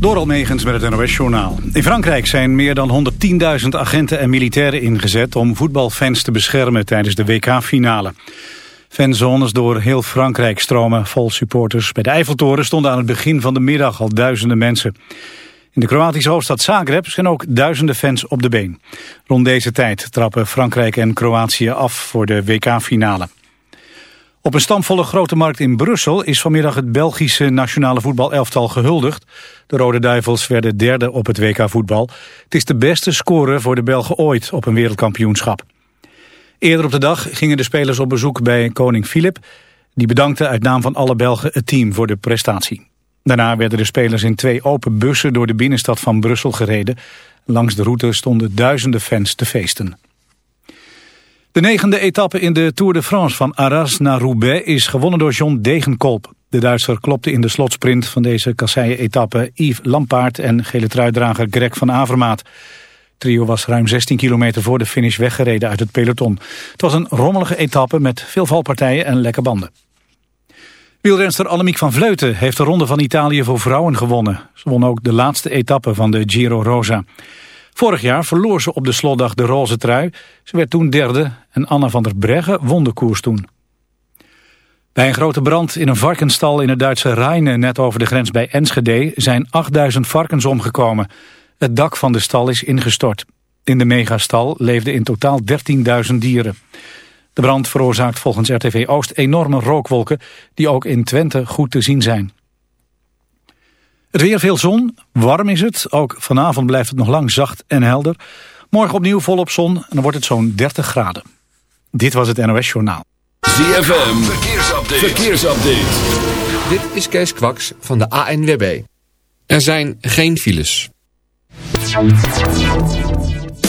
Door Almegens met het NOS-journaal. In Frankrijk zijn meer dan 110.000 agenten en militairen ingezet... om voetbalfans te beschermen tijdens de WK-finale. Fanzones door heel Frankrijk stromen vol supporters. Bij de Eiffeltoren stonden aan het begin van de middag al duizenden mensen. In de Kroatische hoofdstad Zagreb zijn ook duizenden fans op de been. Rond deze tijd trappen Frankrijk en Kroatië af voor de WK-finale. Op een stamvolle grote markt in Brussel is vanmiddag het Belgische nationale voetbalelftal gehuldigd. De Rode Duivels werden derde op het WK voetbal. Het is de beste score voor de Belgen ooit op een wereldkampioenschap. Eerder op de dag gingen de spelers op bezoek bij koning Filip. Die bedankte uit naam van alle Belgen het team voor de prestatie. Daarna werden de spelers in twee open bussen door de binnenstad van Brussel gereden. Langs de route stonden duizenden fans te feesten. De negende etappe in de Tour de France van Arras naar Roubaix is gewonnen door John Degenkolb. De Duitser klopte in de slotsprint van deze kasseien-etappe Yves Lampaard en gele truidrager Greg van Avermaat. trio was ruim 16 kilometer voor de finish weggereden uit het peloton. Het was een rommelige etappe met veel valpartijen en lekke banden. Wielrenster Annemiek van Vleuten heeft de Ronde van Italië voor vrouwen gewonnen. Ze won ook de laatste etappe van de Giro Rosa. Vorig jaar verloor ze op de slotdag de roze trui. Ze werd toen derde en Anna van der Breggen won de koers toen. Bij een grote brand in een varkenstal in het Duitse Rheine... net over de grens bij Enschede zijn 8000 varkens omgekomen. Het dak van de stal is ingestort. In de megastal leefden in totaal 13.000 dieren. De brand veroorzaakt volgens RTV Oost enorme rookwolken... die ook in Twente goed te zien zijn. Het weer veel zon, warm is het. Ook vanavond blijft het nog lang zacht en helder. Morgen opnieuw volop zon en dan wordt het zo'n 30 graden. Dit was het NOS Journaal. ZFM, verkeersupdate. verkeersupdate. Dit is Kees Kwaks van de ANWB. Er zijn geen files.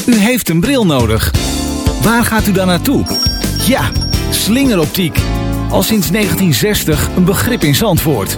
U heeft een bril nodig. Waar gaat u dan naartoe? Ja, slingeroptiek. Al sinds 1960 een begrip in Zandvoort.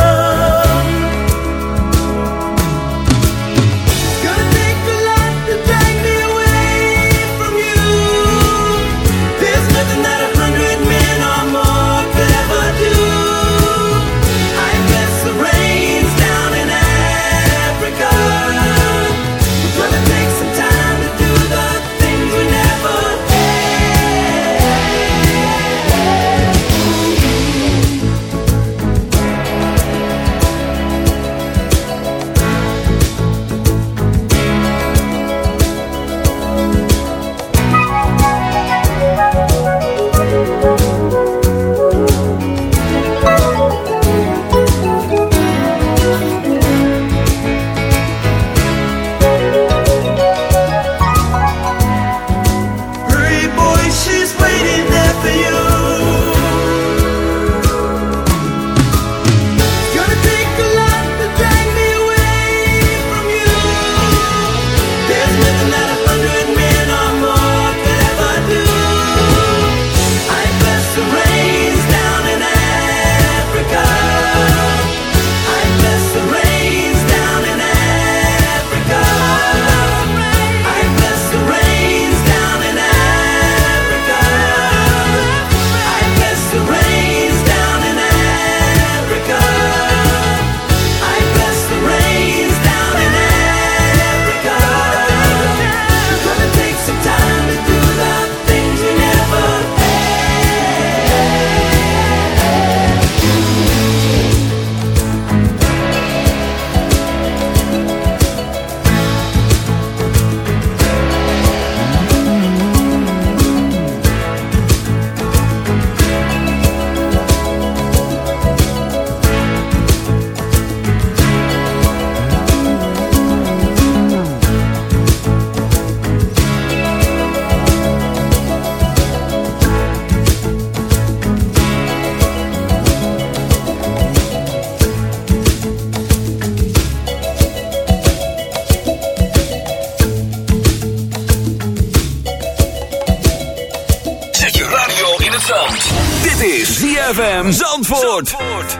van Zandvoort. Zandvoort.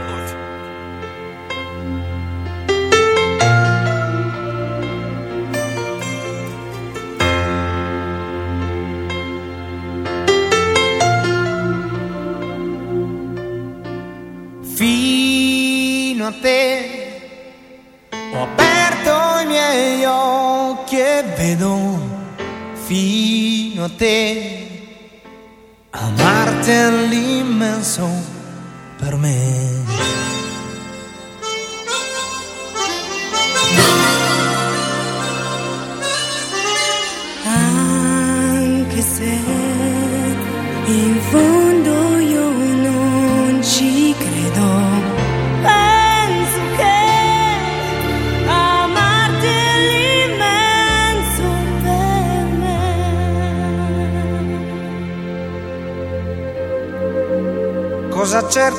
Fino a te ho aperto i miei occhi e vedo fino a te amarti all'immenso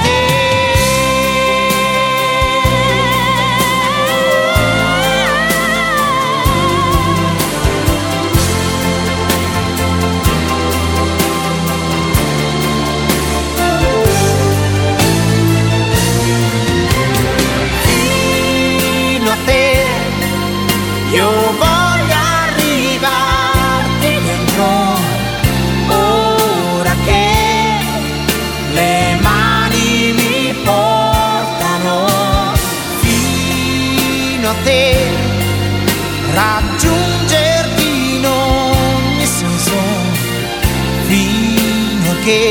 te. que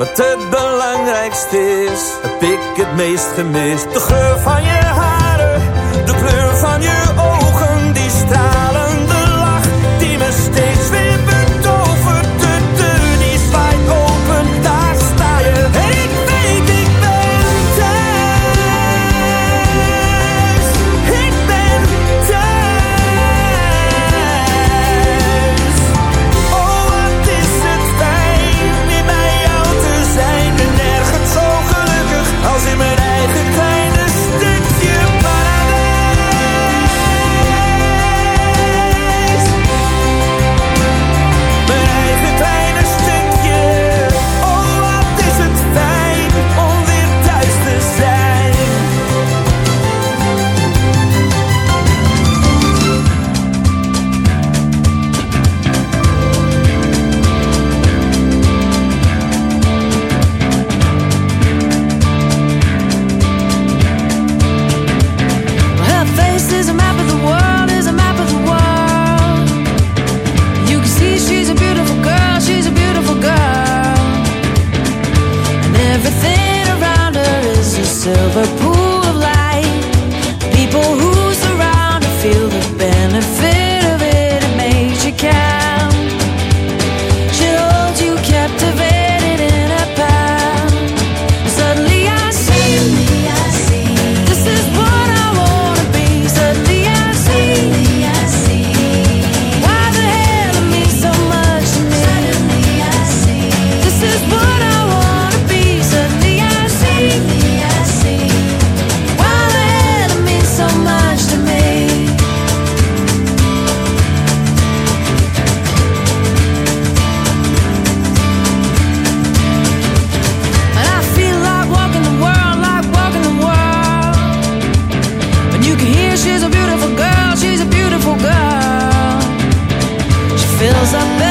Wat het belangrijkste is, heb ik het meest gemist. De geur van je haren, de kleur van je ogen, die stralende cause I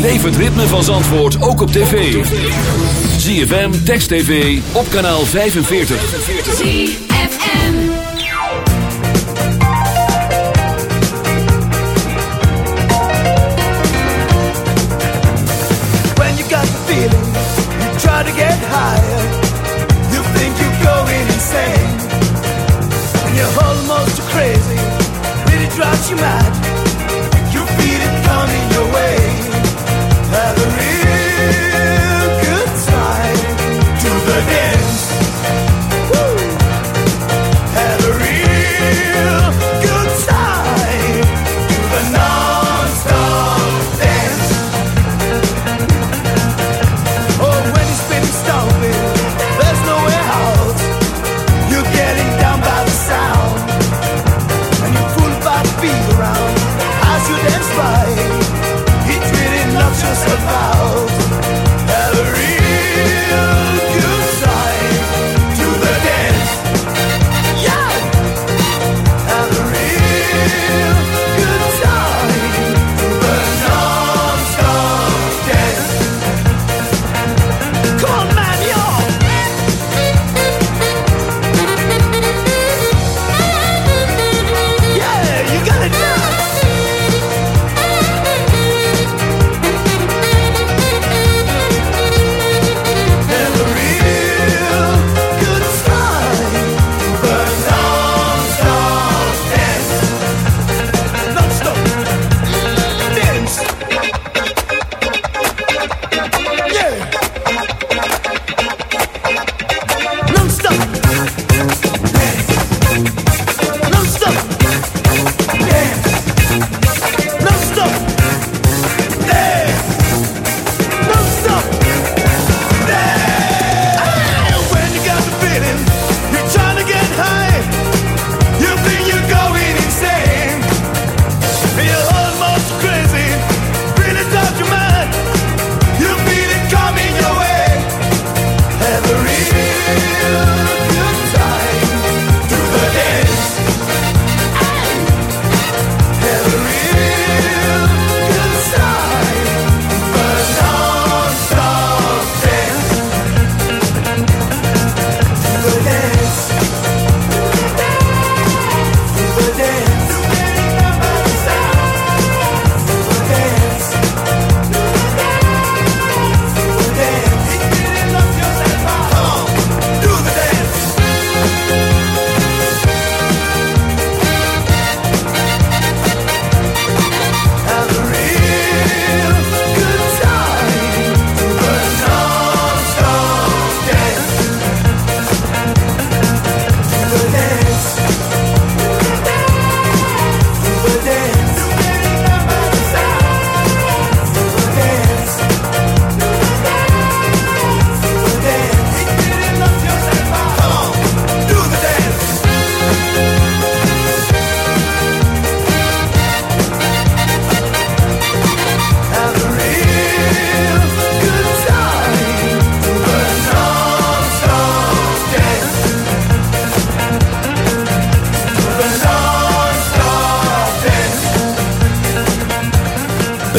Beleef het ritme van Zandvoort ook op tv. ZFM, Text TV, op kanaal 45. ZFM When you got the feeling, you try to get higher. You think you're going insane. And you're almost crazy, really drives you mad. You feel it coming.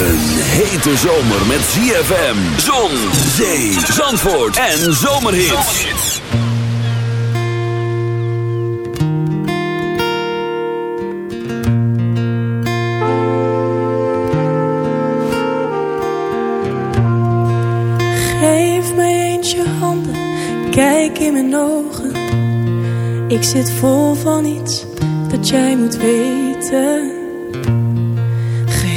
Hete zomer met ZFM, zon, zee, zandvoort en zomerhits. Geef mij eens je handen, kijk in mijn ogen. Ik zit vol van iets dat jij moet weten.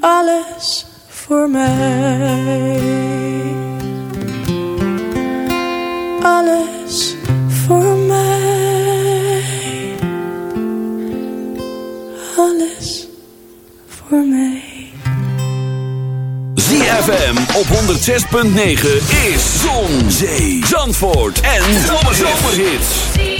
Alles voor mij. Alles voor mij. Alles voor mij. ZFM op 106.9 is Zon, Zee, Zandvoort en Zomerhits.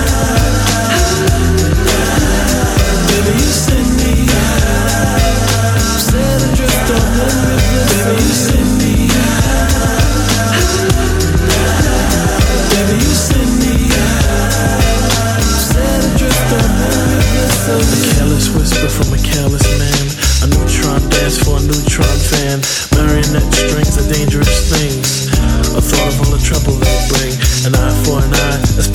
color in the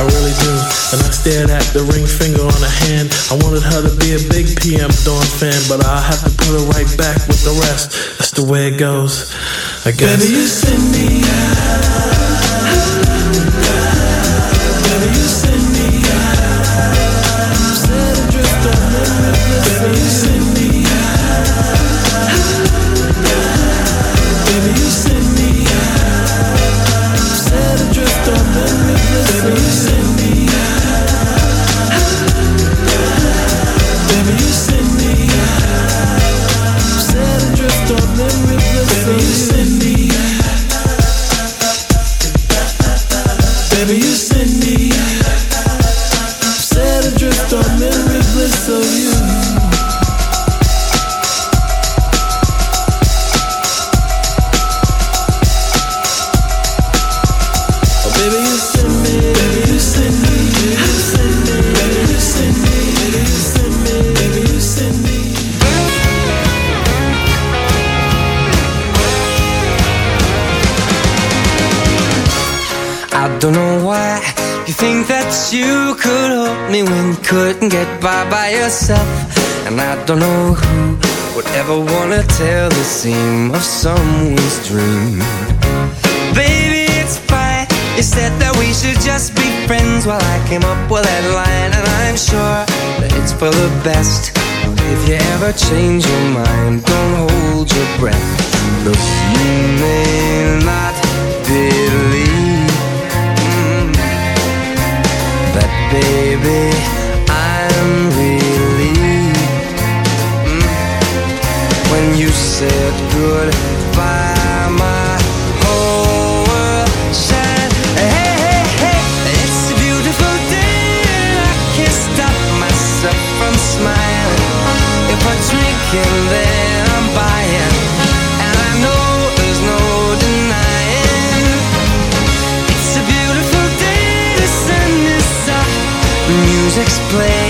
I really do. And I stared at the ring finger on her hand. I wanted her to be a big PM Dawn fan, but I'll have to put her right back with the rest. That's the way it goes. I guess. Baby, you send me Baby, you send me Set adrift on the. Baby, get by by yourself. And I don't know who would ever wanna tell the seam of someone's dream. Baby, it's fine. You said that we should just be friends while I came up with that line, and I'm sure that it's for the best. If you ever change your mind, don't hold your breath. Look, you may not believe mm, that, baby, I'm relieved mm, when you said goodbye. My whole world. Hey, hey, hey, it's a beautiful day. and I can't stop myself from smiling. If I then I'm buying, and I know there's no denying. It's a beautiful day. Music's playing,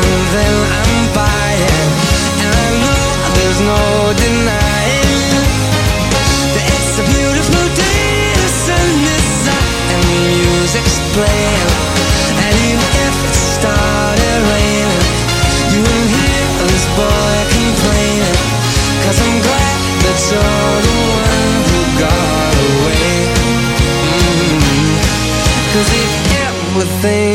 then I'm buying, and I know there's no denying that it's a beautiful day. And the music's playing,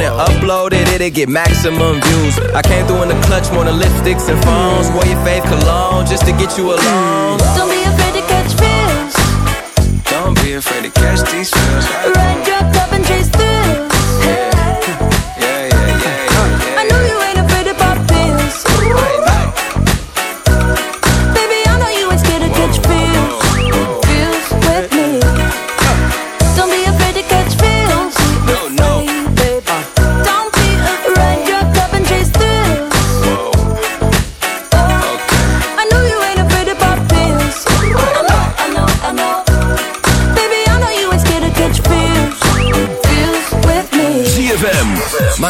and upload it, it'll get maximum views. I came through in the clutch, more than lipsticks and phones. Wore your fave cologne just to get you alone. Don't be afraid to catch feels. Don't be afraid to catch these feels. Ride your cup and chase thrills.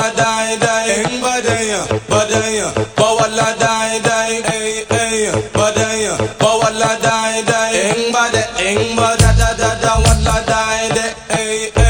walla die die badaya badaya. Ba walla die die ay ay badaya. Ba walla die die eng bada eng bada da da da walla die de ay ay